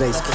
китайских.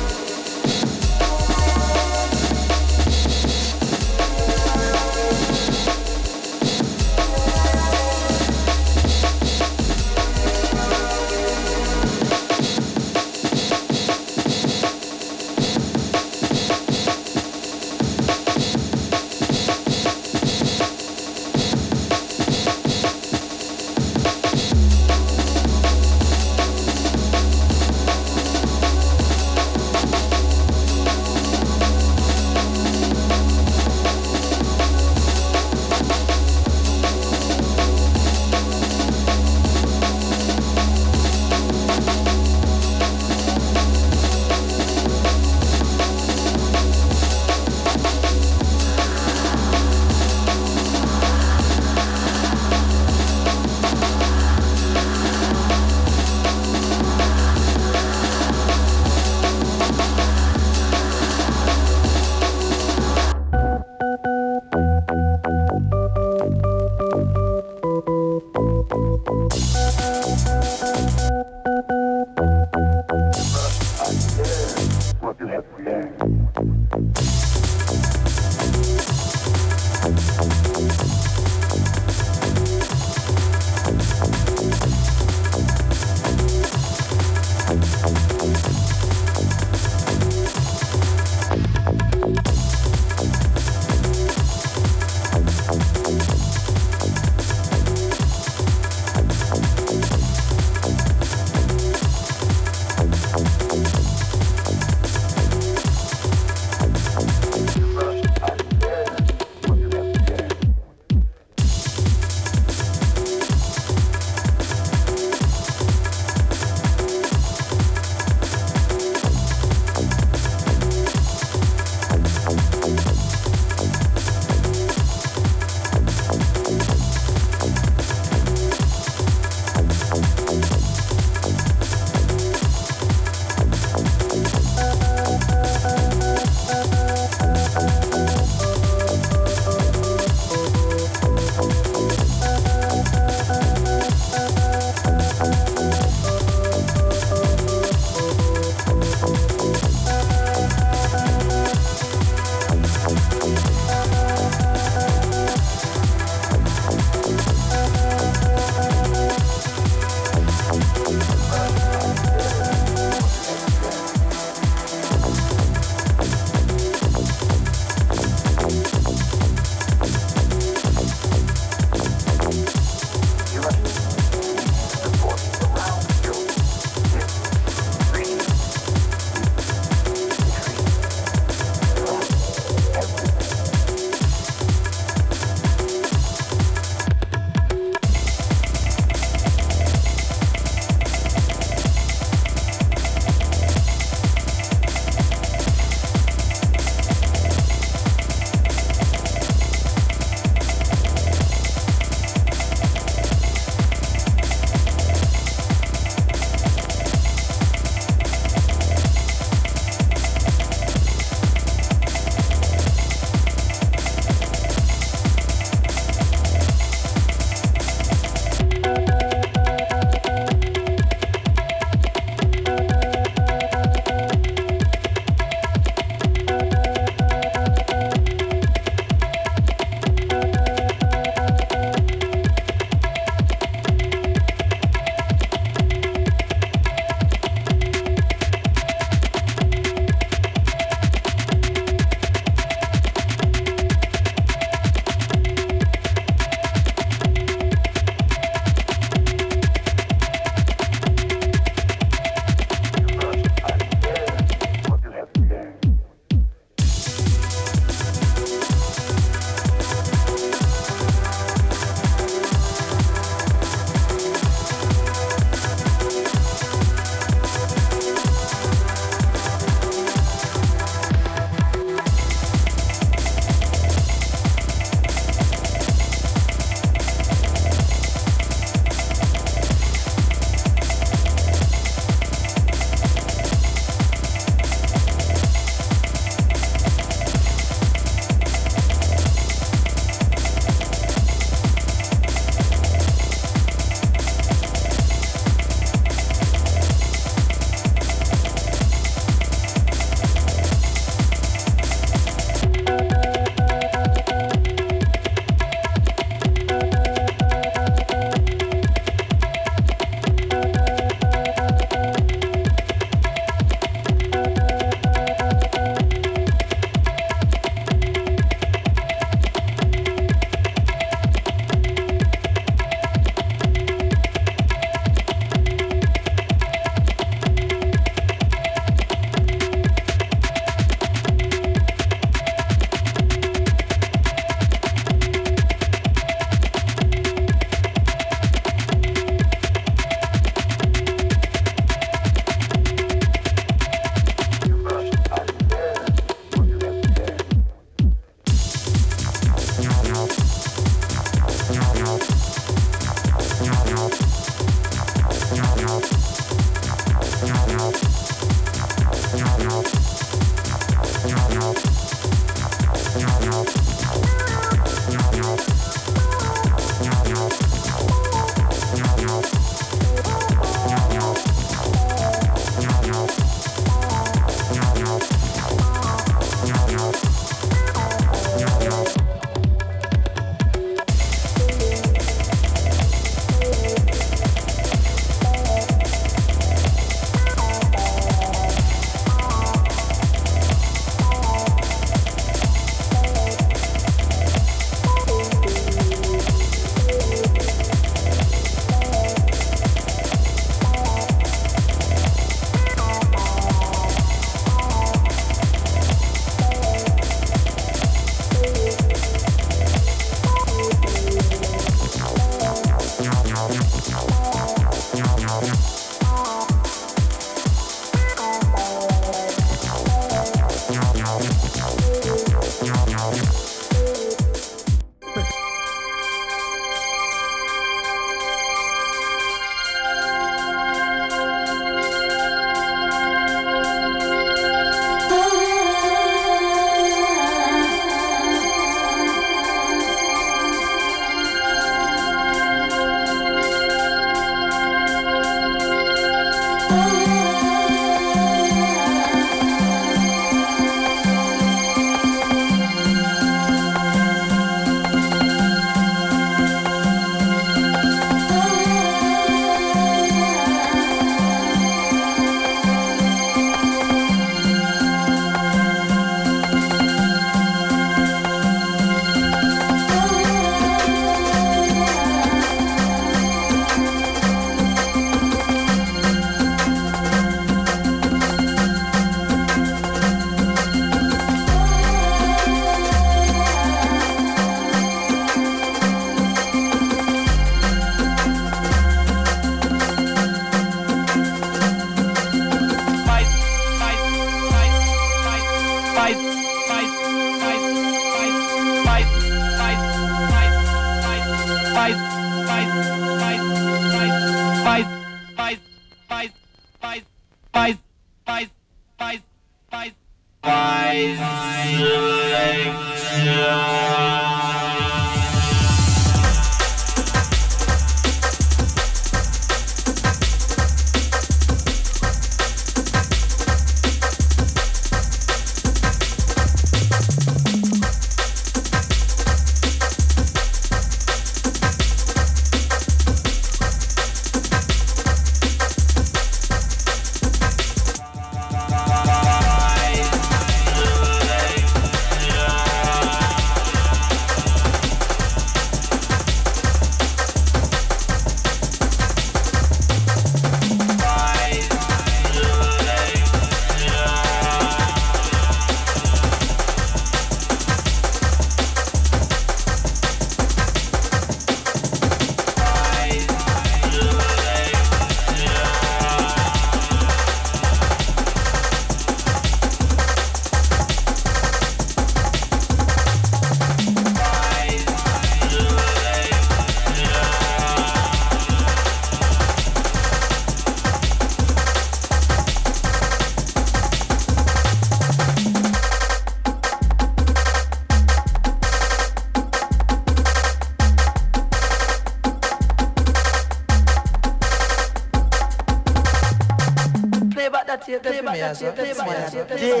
Sim, que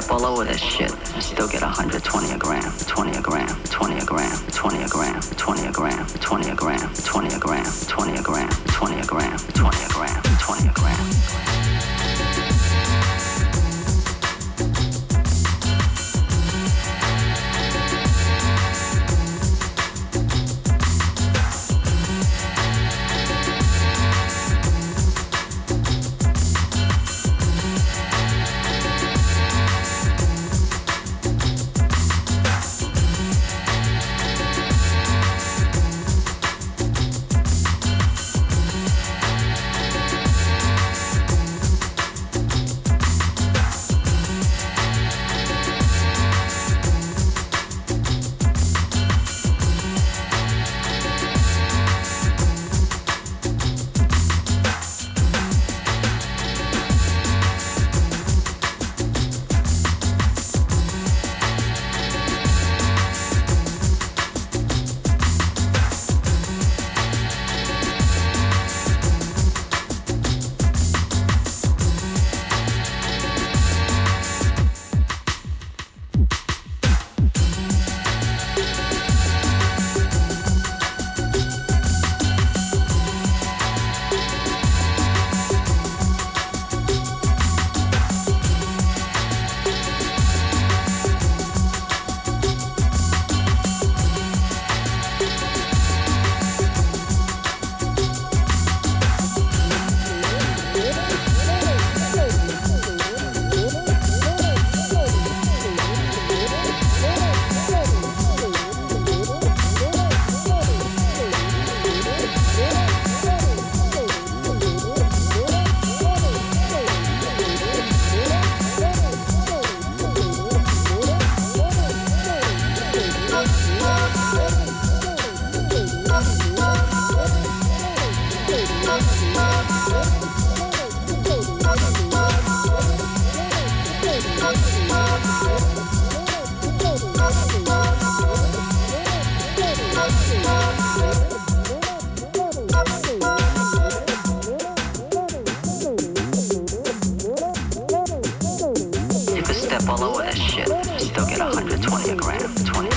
step all over that shit and still get 120 a gram, 20 a gram, 20 a gram, 20 a gram, 20 a gram, 20 a gram, 20 a gram, 20 a gram, 20 a gram, 20 a gram, 20 a gram. that shit. Still get 120 a gram, 20